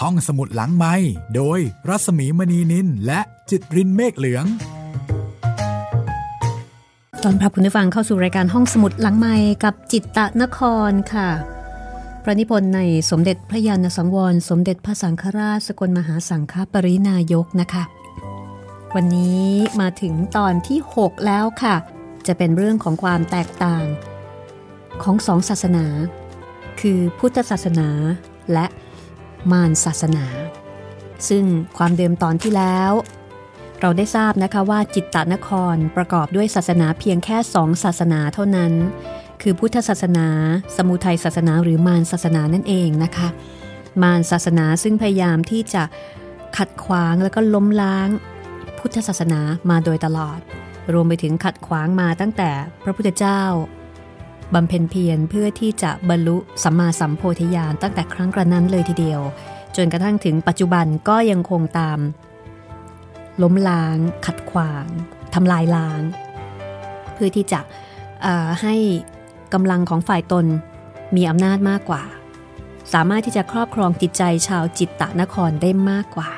ห้องสมุดหลังไม้โดยรัสมีมณีนินและจิตรินเมฆเหลือง ตอนรับคุณผู้ฟังเข้าสู่รายการห้องสมุดหลังไม้กับจิตตะนครค่ะ พระนิพนธ์ในสมเด็จพระยาณสังวร สมเด็จพระสังฆราชสกลมหาสังฆปรินายกนะคะ วันนี้มาถึงตอนที่ 6 แล้วค่ะ จะเป็นเรื่องของความแตกต่างของสองศาสนา คือพุทธศาสนาและ มารศาสนา ซึ่งความเดิมตอนที่แล้ว เราได้ทราบนะคะว่าจิตตนครประกอบด้วยศาสนาเพียงแค่สองศาสนาเท่านั้น คือพุทธศาสนา สมุทัยศาสนาหรือมารศาสนานั่นเองนะคะ มารศาสนาซึ่งพยายามที่จะขัดขวางแล้วก็ล้มล้าง พุทธศาสนามาโดยตลอด รวมไปถึงขัดขวางมาตั้งแต่พระพุทธเจ้า บำเพ็ญเพียรเพื่อที่จะบรรลุสัมมาสัมโพธิญาณตั้งแต่ครั้งกระนั้นเลยทีเดียว จนกระทั่งถึงปัจจุบันก็ยังคงตาม ล้มล้าง ขัดขวางทำลายล้าง เพื่อที่จะให้กำลังของฝ่ายตนมีอำนาจมากกว่า สามารถที่จะครอบครองจิตใจชาวจิตตะนครได้มากกว่า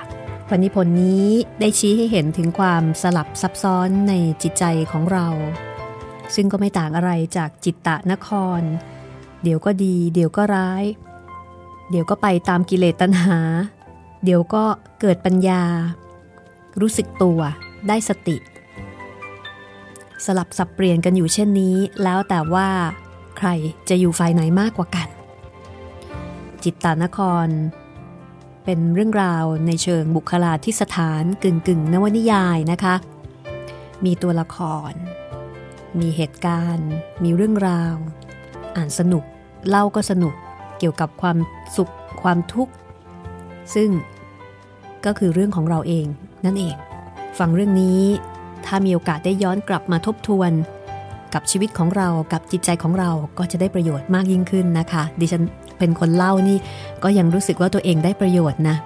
พนิพนธ์นี้ได้ชี้ให้เห็นถึงความสลับซับซ้อนในจิตใจของเรา ซึ่งก็ไม่ต่างอะไรจากจิตตะนคร เดี๋ยวก็ดี เดี๋ยวก็ร้าย เดี๋ยวก็ไปตามกิเลสตัณหา เดี๋ยวก็เกิดปัญญา รู้สึกตัวได้สติ สลับสับเปลี่ยนกันอยู่เช่นนี้ แล้วแต่ว่า ใครจะอยู่ฝ่ายไหนมากกว่ากัน จิตตานคร เป็นเรื่องราวในเชิงบุคลาธิสถานกึ่งกึ่งนวนิยายนะคะ มีตัวละคร มีเหตุการณ์ มีเรื่องราว อ่านสนุก เล่าก็สนุกเกี่ยวกับความสุขความทุกข์ ซึ่งก็คือเรื่องของเราเองนั่นเอง ฟังเรื่องนี้ ถ้ามีโอกาสได้ย้อนกลับมาทบทวน กับชีวิตของเรากับจิตใจของเราก็จะได้ประโยชน์มากยิ่งขึ้นนะคะ ดิฉันเป็นคนเล่านี่ก็ยังรู้สึกว่าตัวเองได้ประโยชน์นะ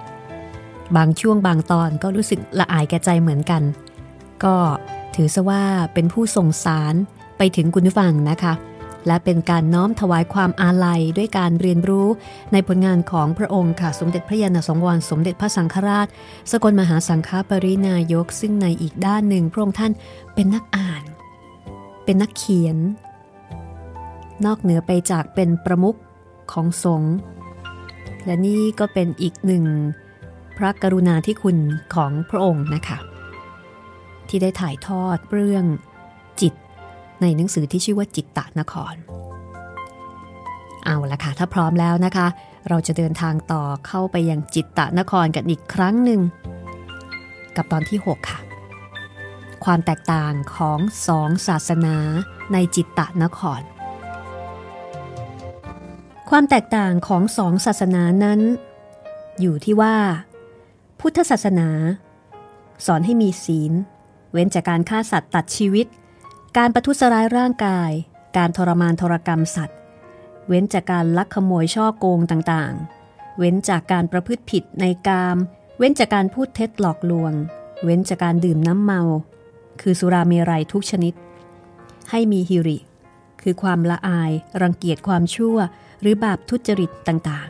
บางช่วงบางตอนก็รู้สึกละอายแก่ใจเหมือนกัน ก็ถือซะว่าเป็นผู้ส่งสารไปถึงคุณผู้ฟังนะคะ และเป็นการน้อมถวายความอาลัยด้วยการเรียนรู้ในผลงานของพระองค์ค่ะ สมเด็จพระยาณสงวรสมเด็จพระสังฆราช สกลมหาสังฆปรินายก ซึ่งในอีกด้านหนึ่งพระองค์ท่านเป็นนักอ่าน เป็นนักเขียน นอกเหนือไปจากเป็นประมุขของสงฆ์และนี่ก็เป็นอีกหนึ่งพระกรุณาธิคุณของพระองค์นะคะ ที่ได้ถ่ายทอดเรื่องจิต ในหนังสือที่ชื่อว่าจิตตะนคร เอาละค่ะ ถ้าพร้อมแล้วนะคะ เราจะเดินทางต่อเข้าไปยังจิตตะนครกันอีกครั้งหนึ่ง กับตอนที่ 6 ค่ะ ความแตกต่างของสองศาสนาในจิตตะนคร ความแตกต่างของสองศาสนานั้น อยู่ที่ว่า พุทธศาสนา สอนให้มีศีล เว้นจากการฆ่าสัตว์ตัดชีวิต การประทุษร้ายร่างกาย การทรมานทรกรรมสัตว์ เว้นจากการลักขโมยช่อโกงต่างๆ เว้นจากการประพฤติผิดในกาม เว้นจากการพูดเท็จหลอกลวง เว้นจากการดื่มน้ำเมา คือสุราเมรัยทุกชนิด ให้มีฮิริ คือความละอาย รังเกียจความชั่ว หรือบาปทุจริตต่าง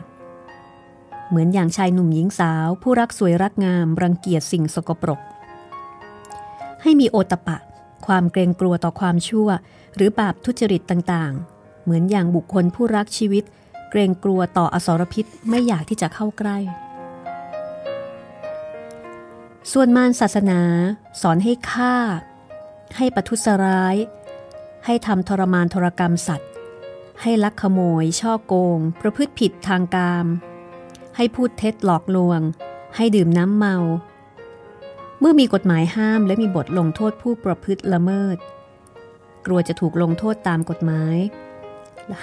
ๆ เหมือนอย่างชายหนุ่มหญิงสาว ผู้รักสวยรักงาม รังเกียจสิ่งสกปรก ให้มีโอตปะ ความเกรงกลัวต่อความชั่ว หรือบาปทุจริตต่างๆ เหมือนอย่างบุคคลผู้รักชีวิต เกรงกลัวต่ออสรพิษไม่อยากที่จะเข้าใกล้ ส่วนมารศาสนา สอนให้ฆ่า ให้ประทุษร้าย ให้ทำทรมานทรกรรมสัตว์ ให้ลักขโมย ช่อโกง ประพฤติผิดทางกาม ให้พูดเท็จหลอกลวง ให้ดื่มน้ำเมา เมื่อมีกฎหมายห้ามและมีบทลงโทษผู้ประพฤติละเมิด กลัวจะถูกลงโทษตามกฎหมาย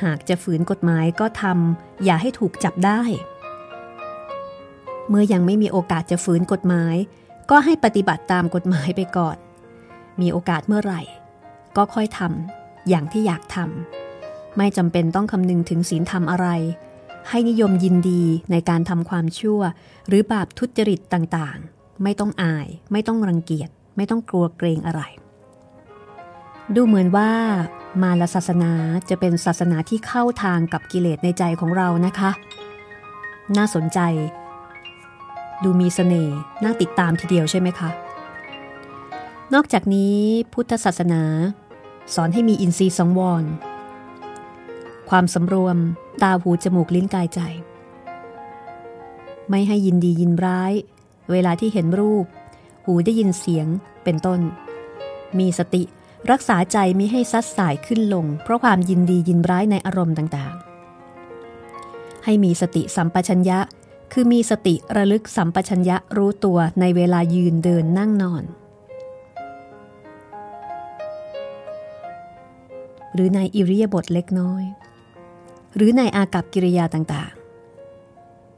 หากจะฝืนกฎหมายก็ทำอย่าให้ถูกจับได้ เมื่อยังไม่มีโอกาสจะฝืนกฎหมาย ก็ให้ปฏิบัติตามกฎหมายไปก่อน มีโอกาสเมื่อไหร่ ก็ค่อยทำอย่างที่อยากทำไม่จำเป็นต้องคำนึงถึงศีลธรรมอะไร ให้นิยมยินดีในการทำความชั่ว หรือบาปทุจริตต่าง ไม่ต้องอาย ไม่ต้องรังเกียจ ไม่ต้องกลัวเกรงอะไร ดูเหมือนว่า มาลศาสนาจะเป็นศาสนาที่เข้าทางกับกิเลสในใจของเรานะคะ น่าสนใจ ดูมีสเสน่ห์น่าติดตามทีเดียวใช่ไหมคะ นอกจากนี้พุทธศาสนา สอนให้มีอินทรีย์สังวร ความสำรวม ตาหูจมูกลิ้นกายใจ ไม่ให้ยินดียินร้าย เวลาที่เห็นรูป หูได้ยินเสียง เป็นต้น มีสติรักษาใจมิให้ซัดสายขึ้นลง เพราะความยินดียินร้ายในอารมณ์ต่างๆ ให้มีสติสัมปชัญญะ คือมีสติระลึกสัมปชัญญะรู้ตัวในเวลายืนเดินนั่งนอน หรือในอิริยาบถเล็กน้อย หรือในอากับกิริยาต่าง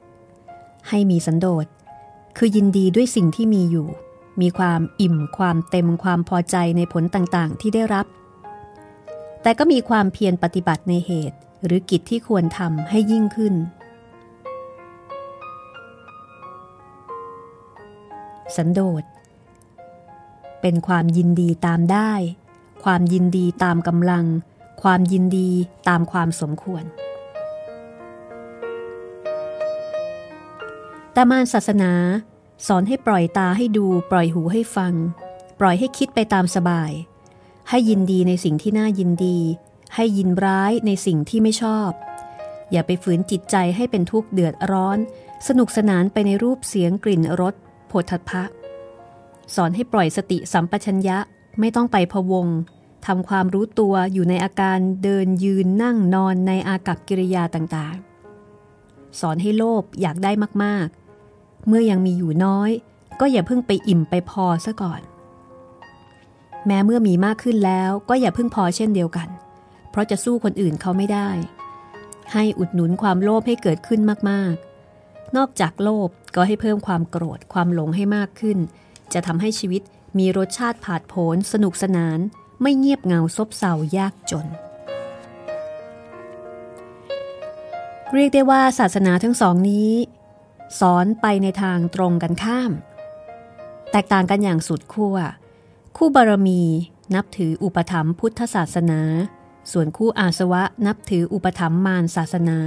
ๆ ให้มีสันโดษ คือยินดีด้วยสิ่งที่มีอยู่ มีความอิ่มความเต็มความพอใจในผลต่างๆ ที่ได้รับ แต่ก็มีความเพียรปฏิบัติในเหตุ หรือกิจที่ควรทำให้ยิ่งขึ้น สันโดษ เป็นความยินดีตามได้ ความยินดีตามกำลัง ความยินดีตามความสมควร แต่มารศาสนา สอนให้ปล่อยตาให้ดู ปล่อยหูให้ฟัง ปล่อยให้คิดไปตามสบาย ให้ยินดีในสิ่งที่น่ายินดี ให้ยินร้ายในสิ่งที่ไม่ชอบ อย่าไปฝืนจิตใจให้เป็นทุกข์เดือดร้อน สนุกสนานไปในรูปเสียงกลิ่นรสโผฏฐะสอนให้ปล่อยสติสัมปชัญญะไม่ต้องไปพวงทำความรู้ตัวอยู่ในอาการเดินยืนนั่งนอนในอากับกิริยาต่างๆ สอนให้โลภอยากได้มากๆ เมื่อยังมีอยู่น้อย ก็อย่าเพิ่งไปอิ่มไปพอซะก่อน แม้เมื่อมีมากขึ้นแล้วก็อย่าเพิ่งพอเช่นเดียวกัน เพราะจะสู้คนอื่นเขาไม่ได้ ให้อุดหนุนความโลภให้เกิดขึ้นมากๆ นอกจากโลภก็ให้เพิ่มความโกรธความหลงให้มากขึ้น จะทำให้ชีวิตมีรสชาติผาดโผนสนุกสนาน ไม่เงียบเงาซบเซายากจน เรียกได้ว่าศาสนาทั้งสองนี้ สอนไปในทางตรงกันข้าม แตกต่างกันอย่างสุดขั้ว คู่บารมีนับถืออุปถัมภ์พุทธศาสนา ส่วนคู่อาสวะนับถืออุปถัมภ์มารศาสนา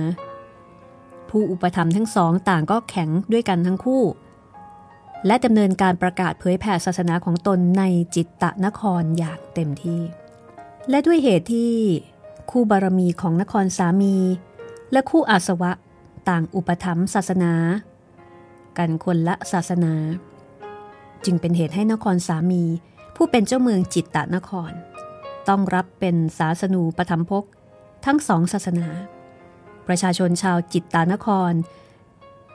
ผู้อุปถัมภ์ทั้งสองต่างก็แข็งด้วยกันทั้งคู่ และดำเนินการประกาศเผยแผ่ศาสนาของตนในจิตตะนครอย่างเต็มที่ และด้วยเหตุที่คู่บารมีของนครสามี และคู่อาสวะต่างอุปถัมภ์ศาสนา กันคนละศาสนา จึงเป็นเหตุให้นครสามี ผู้เป็นเจ้าเมืองจิตตนคร ต้องรับเป็นศาสนูปธรรมภกทั้งสองศาสนา ประชาชนชาวจิตตานคร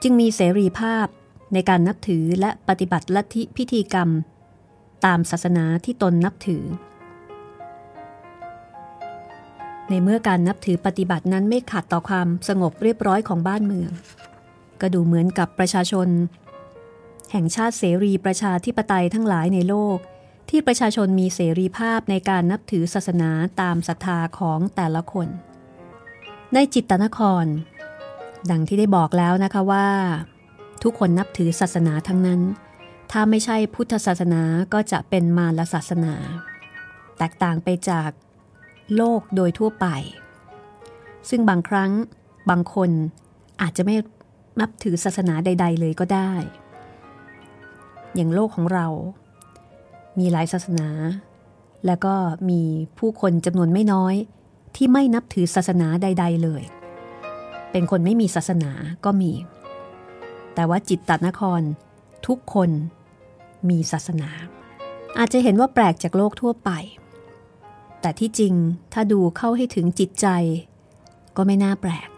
จึงมีเสรีภาพในการนับถือและปฏิบัติลัทธิพิธีกรรม ตามศาสนาที่ตนนับถือ ในเมื่อการนับถือปฏิบัตินั้นไม่ขัดต่อความสงบเรียบร้อยของบ้านเมือง ก็ดูเหมือนกับประชาชน แห่งชาติเสรีประชาธิปไตยทั้งหลายในโลก ที่ประชาชนมีเสรีภาพในการนับถือศาสนาตามศรัทธาของแต่ละคน ในจิตตนคร ดังที่ได้บอกแล้วนะคะว่า ทุกคนนับถือศาสนาทั้งนั้น ถ้าไม่ใช่พุทธศาสนาก็จะเป็นมารศาสนา แตกต่างไปจากโลกโดยทั่วไป ซึ่งบางครั้งบางคนอาจจะไม่ นับถือศาสนาใด ๆ เลยก็ได้ อย่างโลกของเรา มีหลายศาสนา แล้วก็มีผู้คนจำนวนไม่น้อยที่ไม่นับถือศาสนาใด ๆ เลย เป็นคนไม่มีศาสนาก็มี แต่ว่าจิตตนคร ทุกคนมีศาสนา อาจจะเห็นว่าแปลกจากโลกทั่วไป แต่ที่จริงถ้าดูเข้าให้ถึงจิตใจ ก็ไม่น่าแปลก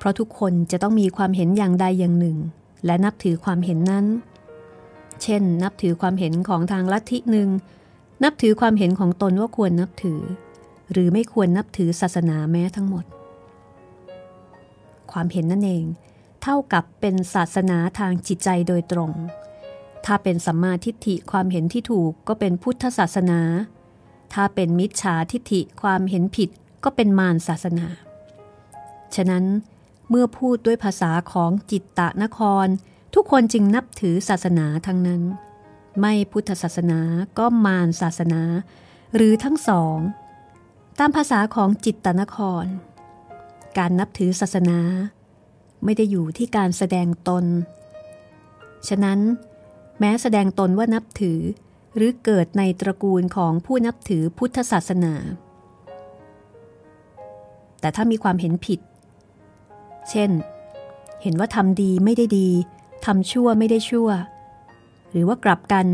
เพราะทุกคนจะต้องมีความเห็นอย่างใดอย่างหนึ่ง และนับถือความเห็นนั้น เช่น นับถือความเห็นของทางลัทธิหนึ่ง นับถือความเห็นของตนว่าควรนับถือ หรือไม่ควรนับถือศาสนาแม้ทั้งหมด ความเห็นนั่นเอง เท่ากับเป็นศาสนาทางจิตใจโดยตรง ถ้าเป็นสัมมาทิฏฐิความเห็นที่ถูกก็เป็นพุทธศาสนา ถ้าเป็นมิจฉาทิฏฐิความเห็นผิดก็เป็นมารศาสนา ฉะนั้น เมื่อพูดด้วยภาษาของจิตตะนคร ทุกคนจึงนับถือศาสนาทั้งนั้น ไม่พุทธศาสนาก็มารศาสนา หรือทั้งสอง ตามภาษาของจิตตนคร การนับถือศาสนา ไม่ได้อยู่ที่การแสดงตน ฉะนั้นแม้แสดงตนว่านับถือหรือเกิดในตระกูลของผู้นับถือพุทธศาสนา แต่ถ้ามีความเห็นผิด เช่น เห็นว่าทำดีไม่ได้ดีทำชั่วไม่ได้ชั่ว หรือว่ากลับกัน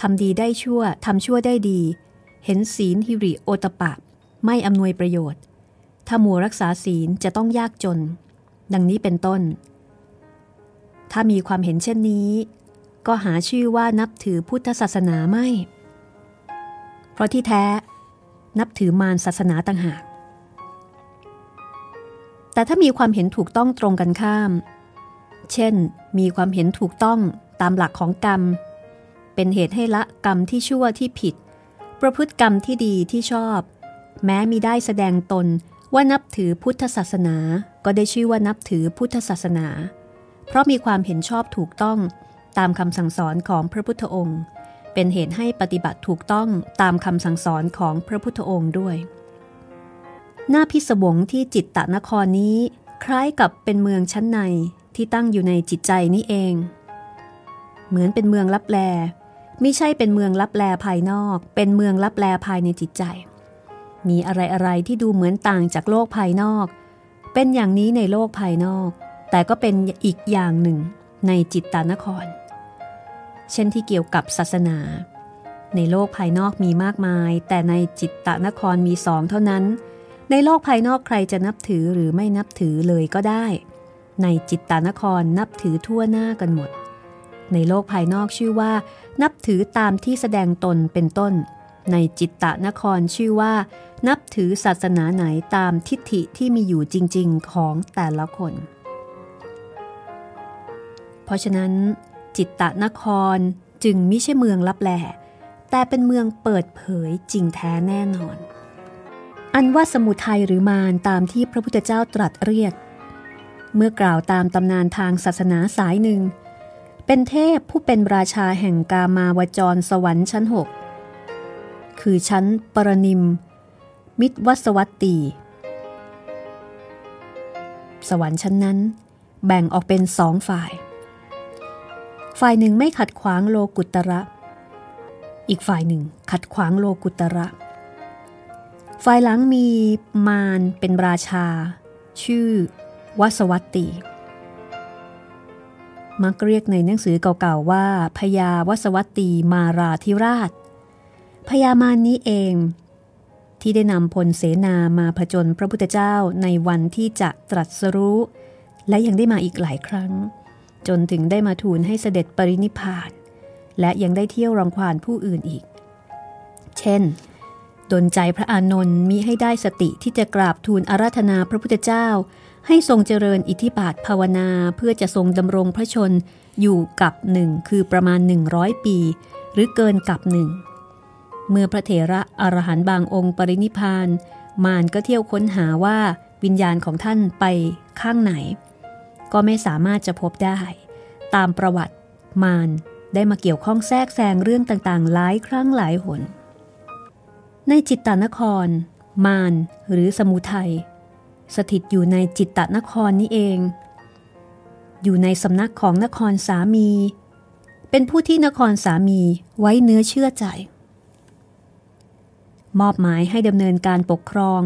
ทำดีได้ชั่วทำชั่วได้ดี เห็นศีลฮิริโอตปะ ไม่อำนวยประโยชน์ ถ้ามัวรักษาศีลจะต้องยากจน ดังนี้เป็นต้น ถ้ามีความเห็นเช่นนี้ ก็หาชื่อว่านับถือพุทธศาสนาไม่ เพราะที่แท้ นับถือมารศาสนาต่างหาก แต่ถ้ามีความเห็นถูกต้องตรงกันข้าม เช่น มีความเห็นถูกต้องตามหลักของกรรม เป็นเหตุให้ละกรรมที่ชั่วที่ผิด ประพฤติกรรมที่ดีที่ชอบ แม้มีได้แสดงตนว่านับถือพุทธศาสนา ก็ได้ชื่อว่านับถือพุทธศาสนา เพราะมีความเห็นชอบถูกต้องตามคำสั่งสอนของพระพุทธองค์ เป็นเหตุให้ปฏิบัติถูกต้องตามคำสั่งสอนของพระพุทธองค์ด้วย หน้าพิศวงที่จิตตะนครนี้ คล้ายกับเป็นเมืองชั้นในที่ตั้งอยู่ในจิตใจนี่เอง เหมือนเป็นเมืองลับแล ไม่ใช่เป็นเมืองลับแลภายนอก เป็นเมืองลับแลภายในจิตใจ มีอะไรอะไรที่ดูเหมือนต่างจากโลกภายนอก เป็นอย่างนี้ในโลกภายนอก แต่ก็เป็นอีกอย่างหนึ่งในจิตตานคร เช่นที่เกี่ยวกับศาสนา ในโลกภายนอกมีมากมาย แต่ในจิตตานครมีสองเท่านั้น ในโลกภายนอกใครจะนับถือหรือไม่นับถือเลยก็ได้ ในจิตตานครนับถือทั่วหน้ากันหมด ในโลกภายนอกชื่อว่า นับถือตามที่แสดงตนเป็นต้น ในจิตตนครชื่อว่า นับถือศาสนาไหนตามทิฏฐิที่มีอยู่จริง ๆ ของแต่ละคน เพราะฉะนั้น จิตตนครจึงไม่ใช่เมืองลับแหลแต่เป็นเมืองเปิดเผยจริงแท้แน่นอน อันว่าสมุทัยหรือมารตามที่พระพุทธเจ้าตรัสเรียก เมื่อกล่าวตามตำนานทางศาสนาสายหนึ่ง เป็นเทพผู้เป็นราชาแห่งกามาวจรสวรรค์ชั้นหกคือชั้นปรนิม มิตรวัสวัตตี สวรรค์ชั้นนั้น แบ่งออกเป็นสองฝ่าย ฝ่ายหนึ่งไม่ขัดขวางโลกุตระ อีกฝ่ายหนึ่งขัดขวางโลกุตระ ฝ่ายหลังมีมารเป็นราชา ชื่อวัสวัตตีมักเรียกในหนังสือเก่าๆว่าพญาวัสวัตตีมาราธิราชพญามารนี้เอง ที่ได้นำพลเสนามาผจญพระพุทธเจ้าในวันที่จะตรัสรู้ และยังได้มาอีกหลายครั้ง จนถึงได้มาทูลให้เสด็จปรินิพาน และยังได้เที่ยวรังควานผู้อื่นอีก เช่น ดนใจพระอานนท์มิให้ได้สติที่จะกราบทูลอาราธนาพระพุทธเจ้า ให้ทรงเจริญอิทธิบาทภาวนาเพื่อจะทรงดำรงพระชนอยู่กับหนึ่งคือประมาณ 100 ปี หรือเกินกับหนึ่งเมื่อพระเถระอรหันต์บางองค์ปรินิพาน มารก็เที่ยวค้นหาว่าวิญญาณของท่านไปข้างไหน ก็ไม่สามารถจะพบได้ ตามประวัติมารได้มาเกี่ยวข้องแทรกแซงเรื่องต่างๆ หลายครั้งหลายหน ในจิตตานคร มารหรือสมุทัยสถิตอยู่ในจิตตนครนี้เอง อยู่ในสำนักของนครสามี เป็นผู้ที่นครสามีไว้เนื้อเชื่อใจ มอบหมายให้ดำเนินการปกครอง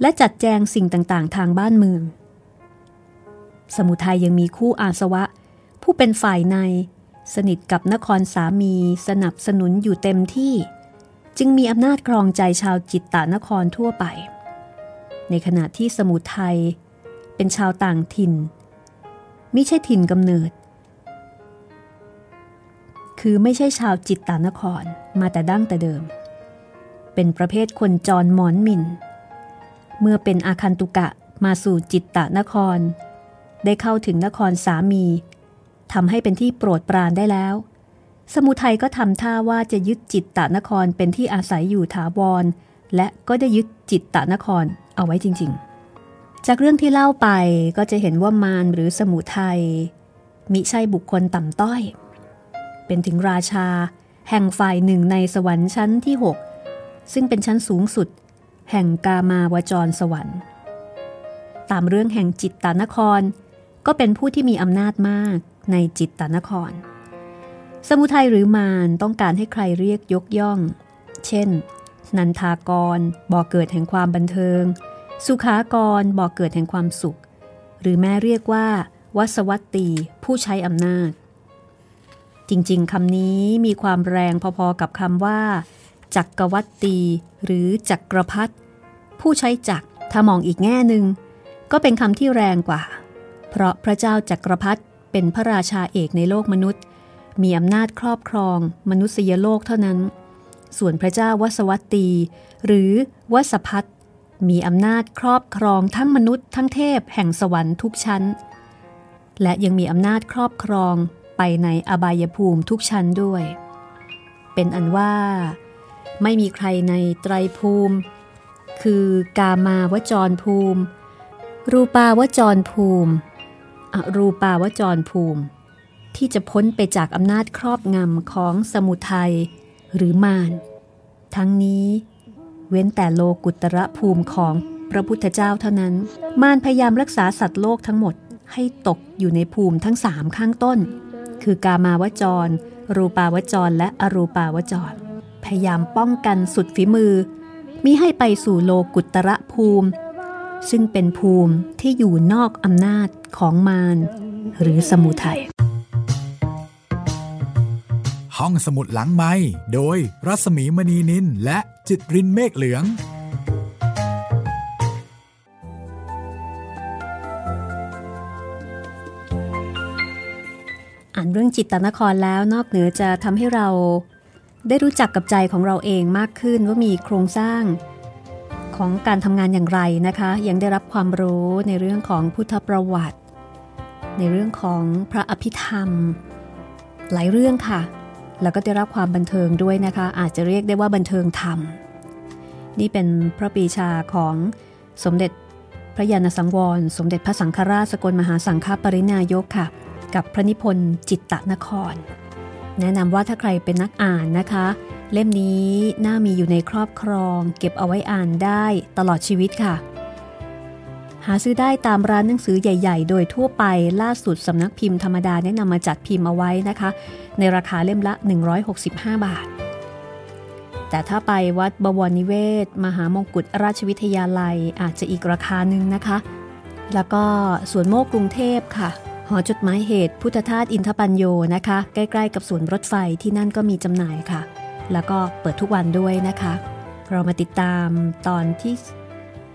และจัดแจงสิ่งต่างๆ ทางบ้านเมือง สมุทัยยังมีคู่อาสวะ ผู้เป็นฝ่ายใน สนิทกับนครสามี สนับสนุนอยู่เต็มที่ จึงมีอำนาจครองใจชาวจิตตานครทั่วไป ในขณะที่สมุทัยเป็นชาวต่างถิ่นไม่ใช่ถิ่นกำเนิด คือไม่ใช่ชาวจิตตานครมาแต่ดั้งแต่เดิม เป็นประเภทคนจรหมอนมินเมื่อเป็นอาคันตุกะมาสู่จิตตานคร ได้เข้าถึงนครสามีทำให้เป็นที่โปรดปรานได้แล้ว สมุทัยก็ทำท่าว่าจะยึดจิตตานครเป็นที่อาศัยอยู่ถาวร และก็ได้ยึดจิตตานครเอาไว้จริง ๆ จากเรื่องที่เล่าไปก็จะเห็นว่ามารหรือสมุทัยมิใช่บุคคลต่ำต้อย เป็นถึงราชา แห่งฝ่ายหนึ่งในสวรรค์ชั้นที่ 6 ซึ่งเป็นชั้นสูงสุด แห่งกามาวจรสวรรค์ ตามเรื่องแห่งจิตตานคร ก็เป็นผู้ที่มีอำนาจมากในจิตตานคร สมุทัยหรือมารต้องการให้ใครเรียกยกย่อง เช่น นันทากรบ่อเกิดแห่งความบันเทิง สุขากรบ่อเกิดแห่งความสุข หรือแม้เรียกว่า วัสวัตตีผู้ใช้อำนาจ จริงๆคำนี้มีความแรงพอๆกับคำว่า จักรวัตตีหรือจักรพัฒผู้ใช้จักรถ้ามองอีกแง่หนึ่งก็เป็นคำที่แรงกว่า เพราะพระเจ้าจักรพรรดิเป็นพระราชาเอกในโลกมนุษย์ มีอำนาจครอบครองมนุษยโลกเท่านั้น ส่วนพระเจ้าวสวัตตี หรือวสพัฒมีอำนาจครอบครองทั้งมนุษย์ทั้งเทพแห่งสวรรค์ทุกชั้น และยังมีอำนาจครอบครองไปในอบายภูมิทุกชั้นด้วย เป็นอันว่า ไม่มีใครในไตรภูมิ คือกามาวจรภูมิ รูปาวจรภูมิอรูปาวจรภูมิ ที่จะพ้นไปจากอำนาจครอบงำของสมุทัยหรือมารทั้งนี้เว้นแต่โลกุตระภูมิของพระพุทธเจ้าเท่านั้น มารพยายามรักษาสัตว์โลกทั้งหมดให้ตกอยู่ในภูมิทั้งสามข้างต้น คือกามาวจร รูปาวจร และอรูปาวจร พยายามป้องกันสุดฝีมือ มิให้ไปสู่โลกุตระภูมิ ซึ่งเป็นภูมิที่อยู่นอกอำนาจของมารหรือสมุทัย ห้องสมุดหลังไม้โดยรัสมีมณีนินและจิตรินเมฆเหลือง อ่านเรื่องจิตตนครแล้วนอกเหนือจะทำให้เรา ได้รู้จักกับใจของเราเองมากขึ้นว่ามีโครงสร้างของการทำงานอย่างไรนะคะ ยังได้รับความรู้ในเรื่องของพุทธประวัติ ในเรื่องของพระอภิธรรม หลายเรื่องค่ะ แล้วก็ได้รับความบันเทิงด้วยนะคะ อาจจะเรียกได้ว่าบันเทิงธรรม นี่เป็นพระปีชาของสมเด็จพระยาณสังวร สมเด็จพระสังฆราชสกลมหาสังฆปรินายกค่ะ กับพระนิพนธ์จิตตนคร แนะนำว่าถ้าใครเป็นนักอ่านนะคะ เล่มนี้น่ามีอยู่ในครอบครอง เก็บเอาไว้อ่านได้ตลอดชีวิตค่ะ หาซื้อได้ตามร้านหนังสือใหญ่ ๆ โดยทั่วไปล่าสุดสำนักพิมพ์ธรรมดาแนะนำมาจัดพิมพ์เอาไว้นะคะ ในราคาเล่มละ 165 บาท แต่ถ้าไปวัดบวรนิเวศ มหามงกุฎราชวิทยาลัยอาจจะอีกราคาหนึ่งนะคะ แล้วก็สวนโมกกรุงเทพค่ะ หอจดหมายเหตุพุทธทาสอินทปัญโยนะคะ ใกล้ๆ กับสวนรถไฟที่นั่นก็มีจำหน่ายค่ะ แล้วก็เปิดทุกวันด้วยนะคะ เรามาติดตามตอนที่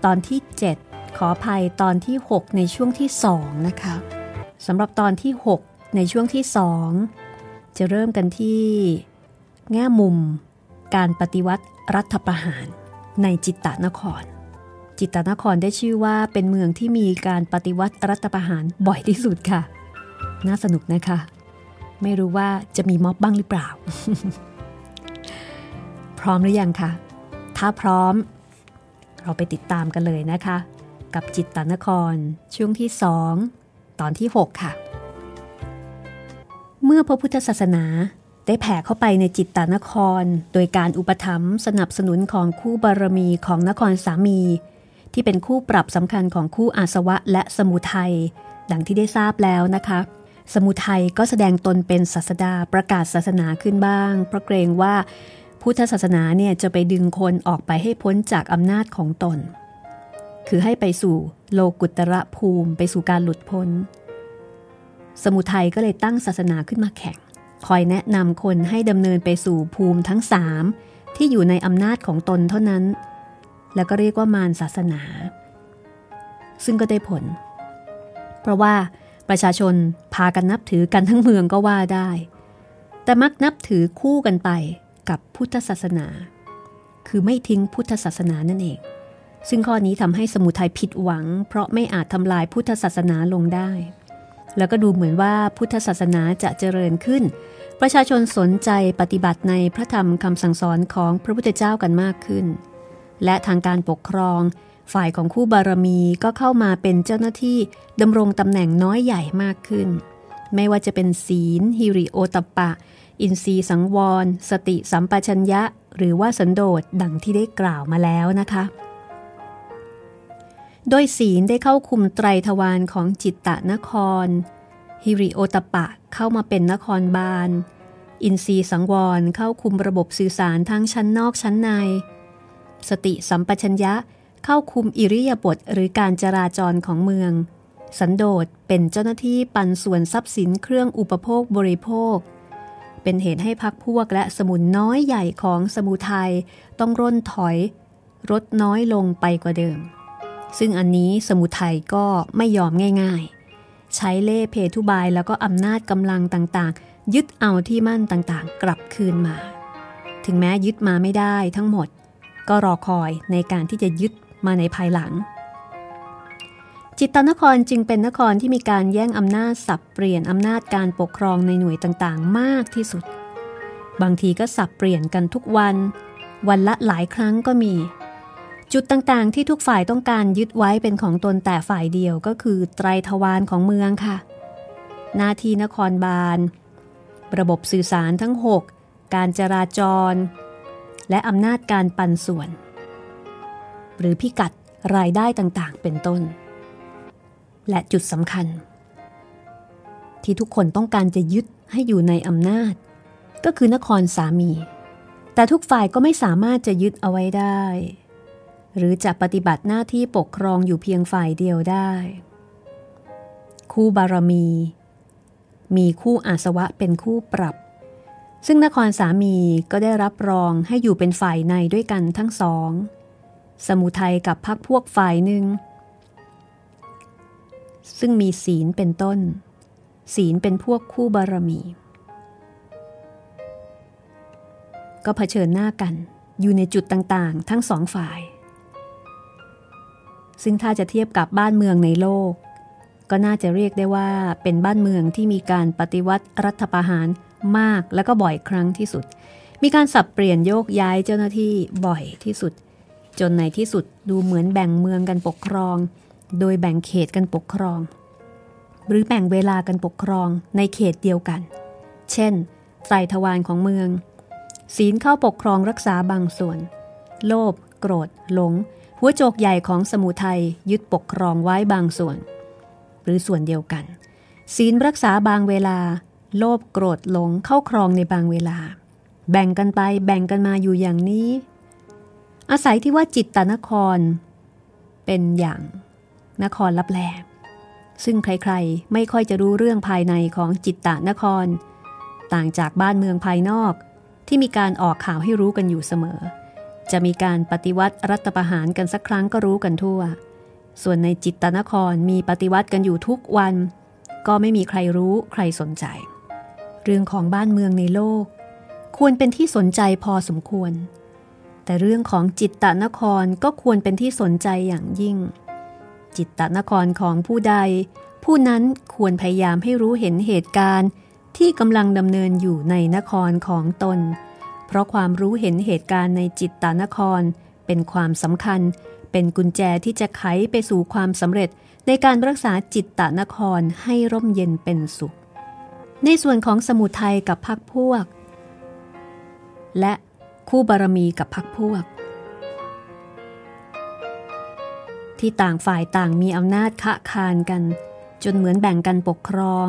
ตอนที่ 7 ขออภัยตอนที่ 6 ในช่วงที่ 2 นะคะสำหรับตอนที่ 6 ในช่วงที่ 2 จะเริ่มกันที่แง่มุม การปฏิวัติรัฐประหารในจิตตนคร จิตตนครได้ชื่อว่าเป็นเมืองที่มีการปฏิวัติรัฐประหารบ่อยที่สุดค่ะ น่าสนุกนะคะ ไม่รู้ว่าจะมีม็อบบ้างหรือเปล่า พร้อมหรือยังคะถ้าพร้อม เราไปติดตามกันเลยนะคะ กับจิตตนคร ช่วงที่สองตอนที่ 6 ค่ะ เมื่อพระพุทธศาสนาได้แผ่เข้าไปในจิตตนคร โดยการอุปถัมภ์สนับสนุนของคู่บารมีของนครสามี ที่เป็นคู่ปรับสำคัญของคู่อาสวะและสมุทัยดังที่ได้ทราบแล้วนะคะ สมุทัยก็แสดงตนเป็นศาสดาประกาศศาสนาขึ้นบ้าง เพราะเกรงว่าพุทธศาสนาเนี่ยจะไปดึงคนออกไปให้พ้นจากอำนาจของตน คือให้ไปสู่โลกุตระภูมิ ไปสู่การหลุดพ้น สมุทัยก็เลยตั้งศาสนาขึ้นมาแข่ง คอยแนะนำคนให้ดำเนินไปสู่ภูมิทั้งสามที่อยู่ในอำนาจของตนเท่านั้น แล้วก็เรียกว่ามารศาสนา ซึ่งก็ได้ผล เพราะว่าประชาชนพากันนับถือกันทั้งเมืองก็ว่าได้ แต่มักนับถือคู่กันไปกับพุทธศาสนา คือไม่ทิ้งพุทธศาสนานั่นเอง ซึ่งข้อนี้ทำให้สมุทัยผิดหวัง เพราะไม่อาจทำลายพุทธศาสนาลงได้ แล้วก็ดูเหมือนว่าพุทธศาสนาจะเจริญขึ้น ประชาชนสนใจปฏิบัติในพระธรรมคำสั่งสอนของพระพุทธเจ้ากันมากขึ้น และทางการปกครองฝ่ายของคู่บารมีก็เข้ามาเป็นเจ้าหน้าที่ดำรงตำแหน่งน้อยใหญ่มากขึ้น ไม่ว่าจะเป็นศีล ฮิริโอตปปะอินทรีย์สังวร สติสัมปชัญญะ หรือว่าสันโดษดังที่ได้กล่าวมาแล้วนะคะ โดยศีลได้เข้าคุมไตรทวารของจิตตะนคร ฮิริโอตปะเข้ามาเป็นนครบาล อินทรีสังวรเข้าคุมระบบสื่อสารทั้งชั้นนอกชั้นใน สติสัมปชัญญะเข้าคุมอิริยาบถหรือการจราจรของเมือง สันโดษเป็นเจ้าหน้าที่ปันส่วนทรัพย์สินเครื่องอุปโภคบริโภค เป็นเหตุให้พักพวกและสมุนน้อยใหญ่ของสมุทัยต้องร่นถอยลดน้อยลงไปกว่าเดิม ซึ่งอันนี้สมุทัยก็ไม่ยอมง่ายๆ ใช้เล่เพทุบายแล้วก็อำนาจกำลังต่างๆ ยึดเอาที่มั่นต่างๆ กลับคืนมา ถึงแม้ยึดมาไม่ได้ทั้งหมด ก็รอคอยในการที่จะยึดมาในภายหลัง จิตตนครจึงเป็นนครที่มีการแย่งอำนาจสับเปลี่ยนอำนาจการปกครองในหน่วยต่างๆ มากที่สุด บางทีก็สับเปลี่ยนกันทุกวัน วันละหลายครั้งก็มี จุดต่างๆ ที่ทุกฝ่ายต้องการยึดไว้เป็นของตนแต่ฝ่ายเดียวก็คือไตรทวารของเมืองค่ะ หน้าที่นครบาล ระบบสื่อสารทั้ง 6 การจราจร และอำนาจการปันส่วน หรือพิกัดรายได้ต่างๆ เป็นต้น และจุดสำคัญ ที่ทุกคนต้องการจะยึดให้อยู่ในอำนาจ ก็คือนครสามี แต่ทุกฝ่ายก็ไม่สามารถจะยึดเอาไว้ได้ หรือจะปฏิบัติหน้าที่ปกครองอยู่เพียงฝ่ายเดียวได้ คู่บารมี มีคู่อาสวะเป็นคู่ปรับ ซึ่งนครสามีก็ได้รับรองให้อยู่เป็นฝ่ายในด้วยกันทั้งสอง สมุทัยกับพักพวกฝ่ายหนึ่ง ซึ่งมีศีลเป็นต้น ศีลเป็นพวกคู่บารมี ก็เผชิญหน้ากันอยู่ในจุดต่างๆ ทั้งสองฝ่าย ซึ่งถ้าจะเทียบกับบ้านเมืองในโลก ก็น่าจะเรียกได้ว่าเป็นบ้านเมืองที่มีการปฏิวัติรัฐประหารมากและก็บ่อยครั้งที่สุด มีการสับเปลี่ยนโยกย้ายเจ้าหน้าที่บ่อยที่สุด จนในที่สุดดูเหมือนแบ่งเมืองกันปกครอง โดยแบ่งเขตกันปกครอง หรือแบ่งเวลากันปกครองในเขตเดียวกัน เช่นไตรทวารของเมือง ศีลเข้าปกครองรักษาบางส่วน โลภโกรธ หลง หัวโจกใหญ่ของสมุทัยยึดปกครองไว้บางส่วน หรือส่วนเดียวกัน ศีลรักษาบางเวลา โลภโกรธหลงเข้าครองในบางเวลา แบ่งกันไปแบ่งกันมาอยู่อย่างนี้ อาศัยที่ว่าจิตตนคร เป็นอย่างนครลับแลซึ่งใครๆ ไม่ค่อยจะรู้เรื่องภายในของจิตตนคร ต่างจากบ้านเมืองภายนอกที่มีการออกข่าวให้รู้กันอยู่เสมอ จะมีการปฏิวัติรัฐประหารกันสักครั้งก็รู้กันทั่ว ส่วนในจิตตนครมีปฏิวัติกันอยู่ทุกวัน ก็ไม่มีใครรู้ใครสนใจ เรื่องของบ้านเมืองในโลก ควรเป็นที่สนใจพอสมควร แต่เรื่องของจิตตนครก็ควรเป็นที่สนใจอย่างยิ่ง จิตตนครของผู้ใด ผู้นั้นควรพยายามให้รู้เห็นเหตุการณ์ที่กำลังดำเนินอยู่ในนครของตน เพราะความรู้เห็นเหตุการณ์ในจิตตานคร เป็นความสำคัญ เป็นกุญแจที่จะไขไปสู่ความสำเร็จในการรักษาจิตตานครให้ร่มเย็นเป็นสุข ในส่วนของสมุทัยกับพักพวก และคู่บารมีกับพักพวก ที่ต่างฝ่ายต่างมีอำนาจคะคานกัน จนเหมือนแบ่งกันปกครอง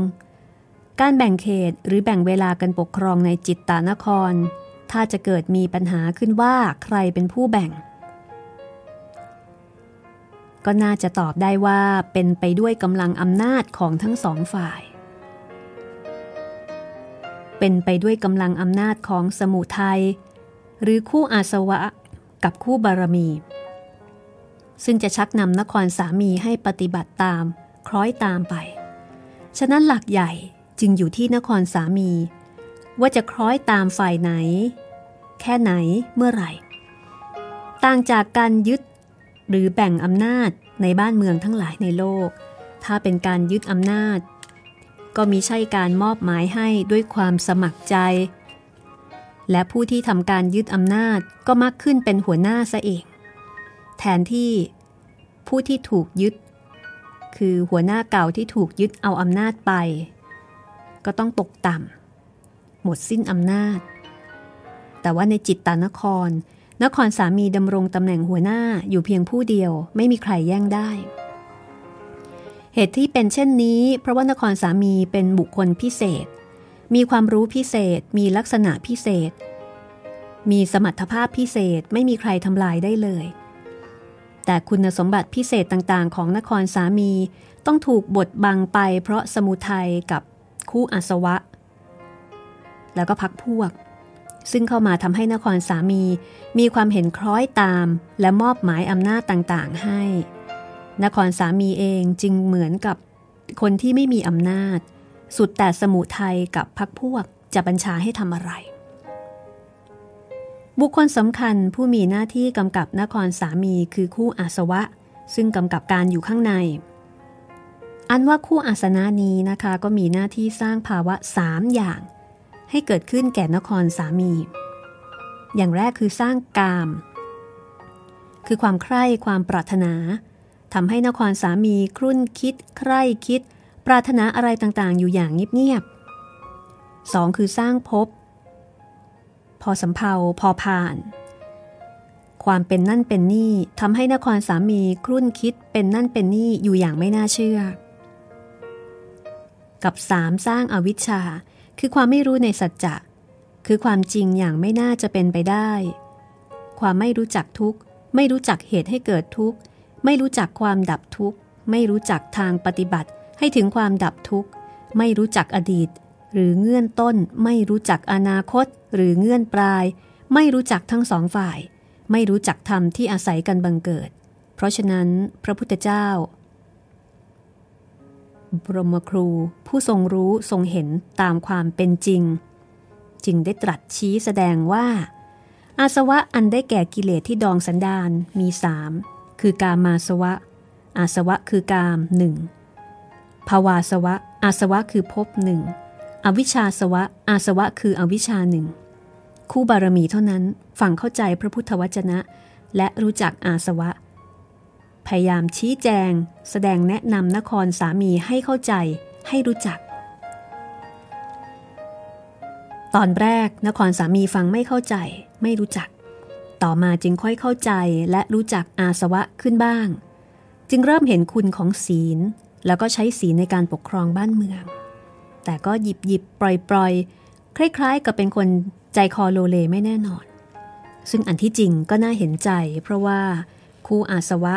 การแบ่งเขตหรือแบ่งเวลากันปกครองในจิตตานคร ถ้าจะเกิดมีปัญหาขึ้นว่าใครเป็นผู้แบ่ง ก็น่าจะตอบได้ว่าเป็นไปด้วยกำลังอำนาจของทั้งสองฝ่าย เป็นไปด้วยกำลังอำนาจของสมุทัยหรือคู่อาสวะกับคู่บารมี ซึ่งจะชักนำนครสามีให้ปฏิบัติตาม คล้อยตามไป ฉะนั้นหลักใหญ่จึงอยู่ที่นครสามี ว่าจะคล้อยตามฝ่ายไหน แค่ไหนเมื่อไหร่ ต่างจากการยึดหรือแบ่งอำนาจในบ้านเมืองทั้งหลายในโลก ถ้าเป็นการยึดอำนาจ ก็มีใช่การมอบหมายให้ด้วยความสมัครใจ และผู้ที่ทำการยึดอำนาจก็มักขึ้นเป็นหัวหน้าซะเอง แทนที่ผู้ที่ถูกยึด คือหัวหน้าเก่าที่ถูกยึดเอาอำนาจไป ก็ต้องตกต่ำ หมดสิ้นอำนาจ แต่ว่าในจิตตานคร นครสามีดำรงตำแหน่งหัวหน้าอยู่เพียงผู้เดียวไม่มีใครแย่งได้ เหตุที่เป็นเช่นนี้ เพราะว่านครสามีเป็นบุคคลพิเศษ มีความรู้พิเศษ มีลักษณะพิเศษ มีสมรรถภาพพิเศษไม่มีใครทำลายได้เลย แต่คุณสมบัติพิเศษต่างๆ ของนครสามีต้องถูกบดบังไปเพราะสมุทัยกับคู่อาสวะ แล้วก็พักพวก ซึ่งเข้ามาทำให้นครสามีมีความเห็นคล้อยตาม และมอบหมายอำนาจต่างๆ ให้ นครสามีเองจึงเหมือนกับคนที่ไม่มีอำนาจ สุดแต่สมุทัยกับพักพวกจะบัญชาให้ทำอะไร บุคคลสำคัญผู้มีหน้าที่กำกับนครสามีคือคู่อาสวะ ซึ่งกำกับการอยู่ข้างใน อันว่าคู่อาสนะนี้นะคะก็มีหน้าที่สร้างภาวะสามอย่าง ให้เกิดขึ้นแก่นครสามี อย่างแรกคือสร้างกาม คือความใคร่ความปรารถนาทำให้นครสามีครุ่นคิด ใคร่คิด ปรารถนาอะไรต่างๆ อยู่อย่างเงียบๆสองคือสร้างภพพอสำเพาพอผ่าน ความเป็นนั่นเป็นนี่ทำให้นครสามีครุ่นคิดเป็นนั่นเป็นนี่อยู่อย่างไม่น่าเชื่อ กับสามสร้างอาวิชชา คือความไม่รู้ในสัจจะ คือความจริงอย่างไม่น่าจะเป็นไปได้ ความไม่รู้จักทุกข์ ไม่รู้จักเหตุให้เกิดทุกข์ ไม่รู้จักความดับทุกข์ ไม่รู้จักทางปฏิบัติให้ถึงความดับทุกข์ ไม่รู้จักอดีต หรือเงื่อนต้น ไม่รู้จักอนาคต หรือเงื่อนปลาย ไม่รู้จักทั้งสองฝ่าย ไม่รู้จักธรรมที่อาศัยกันบังเกิด เพราะฉะนั้น พระพุทธเจ้า บรมครู ผู้ทรงรู้ทรงเห็นตามความเป็นจริง จึงได้ตรัสชี้แสดงว่า อาสวะอันได้แก่กิเลสที่ดองสันดานมีสามคือกามาสวะ อาสวะคือกามหนึ่งภาวาสวะ อาสวะคือภพหนึ่งอวิชชาสวะ อาสวะคืออวิชชาหนึ่งคู่บารมีเท่านั้นฟังเข้าใจพระพุทธวจนะ และรู้จักอาสวะ พยายามชี้แจง แสดงแนะนำนครสามีให้เข้าใจให้รู้จัก ตอนแรกนครสามีฟังไม่เข้าใจ ไม่รู้จัก ต่อมาจึงค่อยเข้าใจและรู้จักอาสวะขึ้นบ้าง จึงเริ่มเห็นคุณของศีล แล้วก็ใช้ศีลในการปกครองบ้านเมือง แต่ก็หยิบหยิบปล่อยปล่อยคล้ายๆ กับเป็นคนใจคอโลเลไม่แน่นอน ซึ่งอันที่จริงก็น่าเห็นใจ เพราะว่าคู่อาสวะ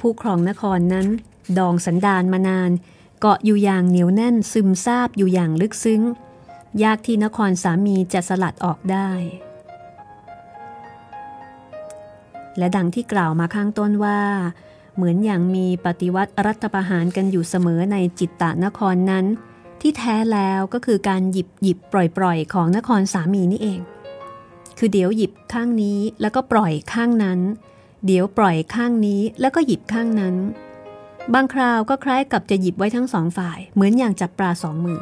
ผู้ครองนครนั้น ดองสันดานมานาน เกาะอยู่อย่างเหนียวแน่นซึมซาบอยู่อย่างลึกซึ้ง ยากที่นครสามีจะสลัดออกได้ และดังที่กล่าวมาข้างต้นว่า เหมือนอย่างมีปฏิวัติรัฐประหารกันอยู่เสมอในจิตตานครนั้น ที่แท้แล้วก็คือการหยิบหยิบปล่อยปล่อยของนครสามีนี่เอง คือเดี๋ยวหยิบข้างนี้แล้วก็ปล่อยข้างนั้น เดี๋ยวปล่อยข้างนี้แล้วก็หยิบข้างนั้น บางคราวก็คล้ายกับจะหยิบไว้ทั้งสองฝ่าย เหมือนอย่างจับปลาสองมือ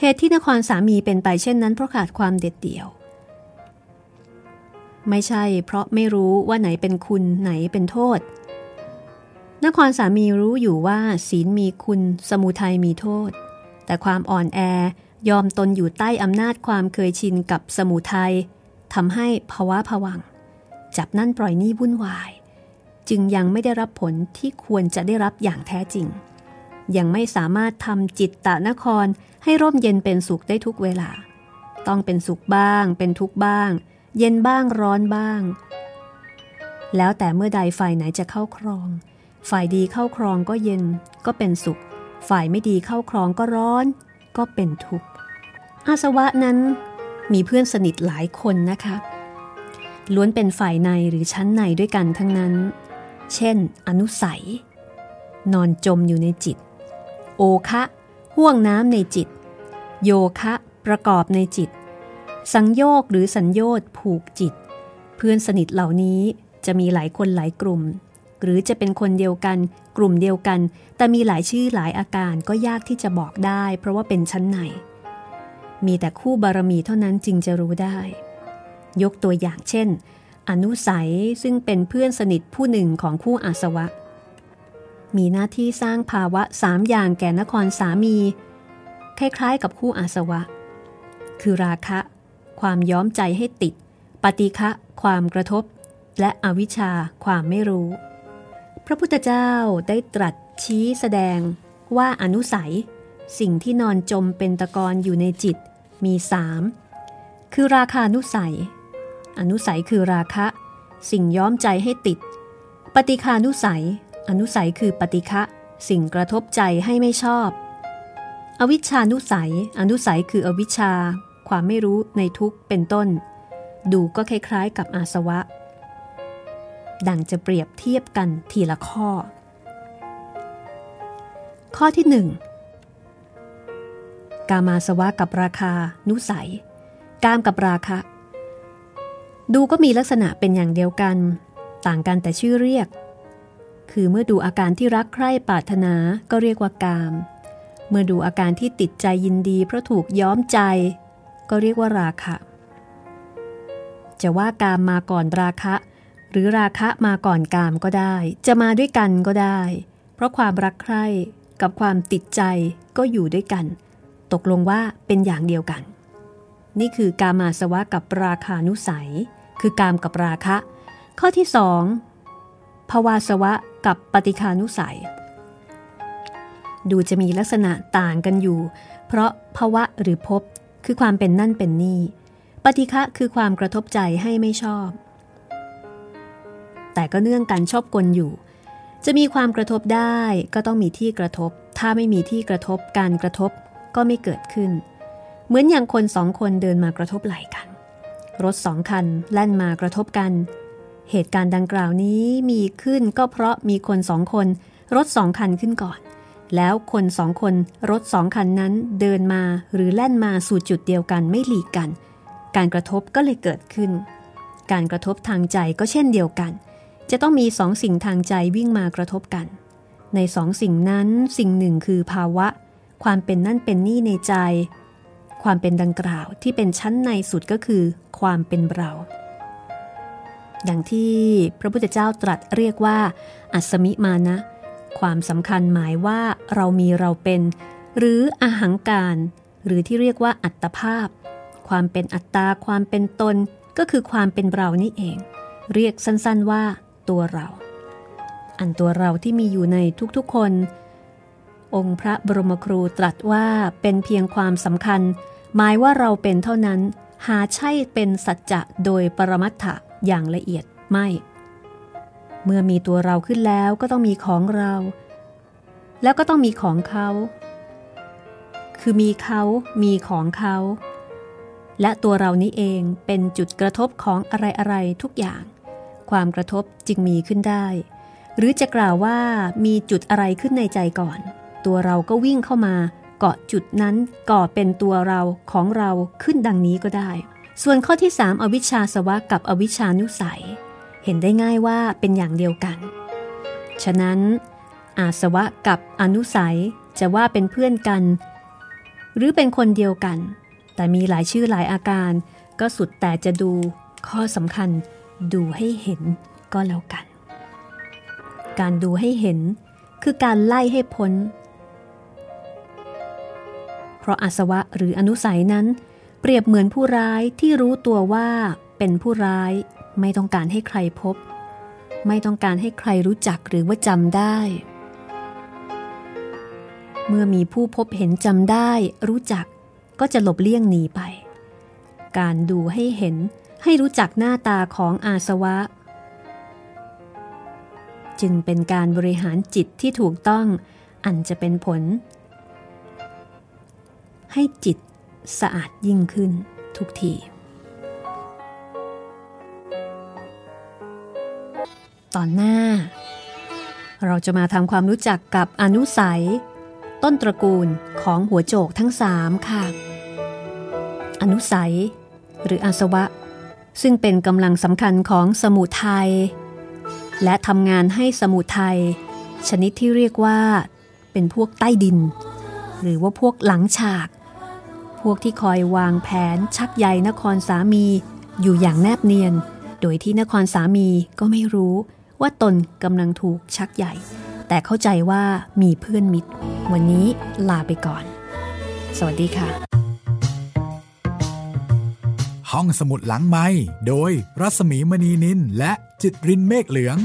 เหตุที่นครสามีเป็นไปเช่นนั้นเพราะขาดความเด็ดเดี่ยว ไม่ใช่เพราะไม่รู้ว่าไหนเป็นคุณไหนเป็นโทษ นครสามีรู้อยู่ว่าศีลมีคุณ สมุทัยมีโทษ แต่ความอ่อนแอยอมตนอยู่ใต้อำนาจความเคยชินกับสมุทัยทำให้ภาวะผวัง จับนั่นปล่อยนี่วุ่นวาย จึงยังไม่ได้รับผลที่ควรจะได้รับอย่างแท้จริง ยังไม่สามารถทำจิตตะนครให้ร่มเย็นเป็นสุขได้ทุกเวลา ต้องเป็นสุขบ้าง เป็นทุกบ้าง เย็นบ้างร้อนบ้าง แล้วแต่เมื่อใดฝ่ายไหนจะเข้าครอง ฝ่ายดีเข้าครองก็เย็นก็เป็นสุข ฝ่ายไม่ดีเข้าครองก็ร้อน ก็เป็นทุกข์อาสวะนั้นมีเพื่อนสนิทหลายคนนะคะ ล้วนเป็นฝ่ายในหรือชั้นในด้วยกันทั้งนั้น เช่น อนุสัย นอนจมอยู่ในจิต โอคะห่วงน้ำในจิต โยคะ ประกอบในจิต สังโยกหรือสัญโยชน์ผูกจิต เพื่อนสนิทเหล่านี้จะมีหลายคนหลายกลุ่ม หรือจะเป็นคนเดียวกัน กลุ่มเดียวกัน แต่มีหลายชื่อหลายอาการก็ยากที่จะบอกได้ เพราะว่าเป็นชั้นไหนมีแต่คู่บารมีเท่านั้นจึงจะรู้ได้ ยกตัวอย่างเช่น อนุสัยซึ่งเป็นเพื่อนสนิทผู้หนึ่งของคู่อาสวะ มีหน้าที่สร้างภาวะสามอย่างแก่นครสามี คล้ายๆกับคู่อาสวะ คือราคะ ความย้อมใจให้ติด ปฏิฆะความกระทบ และอวิชชาความไม่รู้ พระพุทธเจ้าได้ตรัสชี้แสดงว่าอนุสัย สิ่งที่นอนจมเป็นตะกอนอยู่ในจิตมีสามคือราคานุสัย อนุสัยคือราคะ สิ่งย้อมใจให้ติด ปฏิคานุสัย อนุสัยคือปฏิฆะสิ่งกระทบใจให้ไม่ชอบ อวิชานุสัย อนุสัยคืออวิชชา ความไม่รู้ในทุกเป็นต้น ดูก็คล้ายๆกับอาสวะ ดังจะเปรียบเทียบกันทีละข้อ ข้อที่หนึ่งกามาสวะกับราคา นุสัย กามกับราคะ ดูก็มีลักษณะเป็นอย่างเดียวกัน ต่างกันแต่ชื่อเรียก คือเมื่อดูอาการที่รักใคร่ปรารถนาก็เรียกว่ากาม เมื่อดูอาการที่ติดใจยินดีเพราะถูกย้อมใจ ก็เรียกว่าราคะ จะว่ากามมาก่อนราคะ หรือราคะมาก่อนกามก็ได้ จะมาด้วยกันก็ได้ เพราะความรักใคร่กับความติดใจก็อยู่ด้วยกัน ตกลงว่าเป็นอย่างเดียวกัน นี่คือกามาสวะกับราคานุสัย คือกามกับราคะ ข้อที่สองภวาสวะกับปฏิคานุสัย ดูจะมีลักษณะต่างกันอยู่ เพราะภวะหรือพบคือความเป็นนั่นเป็นนี่ ปฏิฆะคือความกระทบใจให้ไม่ชอบ แต่ก็เนื่องกันชอบกลอยู่ จะมีความกระทบได้ก็ต้องมีที่กระทบ ถ้าไม่มีที่กระทบการกระทบก็ไม่เกิดขึ้น เหมือนอย่างคนสองคนเดินมากระทบไหล่กัน รถสองคันแล่นมากระทบกัน เหตุการณ์ดังกล่าวนี้มีขึ้นก็เพราะมีคนสองคน รถสองคันขึ้นก่อน แล้วคนสองคนรถสองคันนั้นเดินมาหรือแล่นมาสู่จุดเดียวกันไม่หลีกกัน การกระทบก็เลยเกิดขึ้น การกระทบทางใจก็เช่นเดียวกัน จะต้องมีสองสิ่งทางใจวิ่งมากระทบกัน ในสองสิ่งนั้นสิ่งหนึ่งคือภาวะ ความเป็นนั่นเป็นนี่ในใจ ความเป็นดังกล่าวที่เป็นชั้นในสุดก็คือความเป็นเราดังที่พระพุทธเจ้าตรัสเรียกว่า อัศมิมานะ ความสำคัญหมายว่าเรามีเราเป็น หรืออาหังการ หรือที่เรียกว่าอัตภาพ ความเป็นอัตตาความเป็นตนก็คือความเป็นเรานี่เอง เรียกสั้นๆว่าตัวเรา อันตัวเราที่มีอยู่ในทุกๆคนองค์พระบรมครูตรัสว่าเป็นเพียงความสำคัญ หมายว่าเราเป็นเท่านั้น หาใช่เป็นสัจจะโดยปรมัตถะอย่างละเอียดไม่ เมื่อมีตัวเราขึ้นแล้วก็ต้องมีของเรา แล้วก็ต้องมีของเขา คือมีเขามีของเขา และตัวเรานี้เองเป็นจุดกระทบของอะไรๆทุกอย่าง ความกระทบจึงมีขึ้นได้ หรือจะกล่าวว่ามีจุดอะไรขึ้นในใจก่อน ตัวเราก็วิ่งเข้ามา เกาะจุดนั้นก่อเป็นตัวเราของเราขึ้นดังนี้ก็ได้ ส่วนข้อที่ 3 อวิชชาสวะกับอวิชานุสัย เห็นได้ง่ายว่าเป็นอย่างเดียวกัน ฉะนั้น อาสวะกับอนุสัยจะว่าเป็นเพื่อนกัน หรือเป็นคนเดียวกัน แต่มีหลายชื่อหลายอาการ ก็สุดแต่จะดูข้อสำคัญดูให้เห็นก็แล้วกัน การดูให้เห็นคือการไล่ให้พ้น ราะอาสวะหรืออนุสัยนั้น เปรียบเหมือนผู้ร้ายที่รู้ตัวว่าเป็นผู้ร้าย ไม่ต้องการให้ใครพบ ไม่ต้องการให้ใครรู้จักหรือว่าจำได้ เมื่อมีผู้พบเห็นจำได้ รู้จักก็จะหลบเลี่ยงหนีไป การดูให้เห็นให้รู้จักหน้าตาของอาสวะ จึงเป็นการบริหารจิตที่ถูกต้องอันจะเป็นผล ให้จิตสะอาดยิ่งขึ้นทุกที ตอนหน้า เราจะมาทำความรู้จักกับอนุสัย ต้นตระกูลของหัวโจกทั้งสามค่ะ อนุสัย หรืออาสวะ ซึ่งเป็นกำลังสำคัญของสมุทัยและทำงานให้สมุทัยชนิดที่เรียกว่า เป็นพวกใต้ดิน หรือว่าพวกหลังฉาก พวกที่คอยวางแผนชักใยนครสามีอยู่อย่างแนบเนียน โดยที่นครสามีก็ไม่รู้ว่าตนกำลังถูกชักใหญ่ แต่เข้าใจว่ามีเพื่อนมิตร วันนี้ลาไปก่อน สวัสดีค่ะ ห้องสมุดหลังไม้โดยรัสมีมณีนินและจิตรินเมฆเหลือง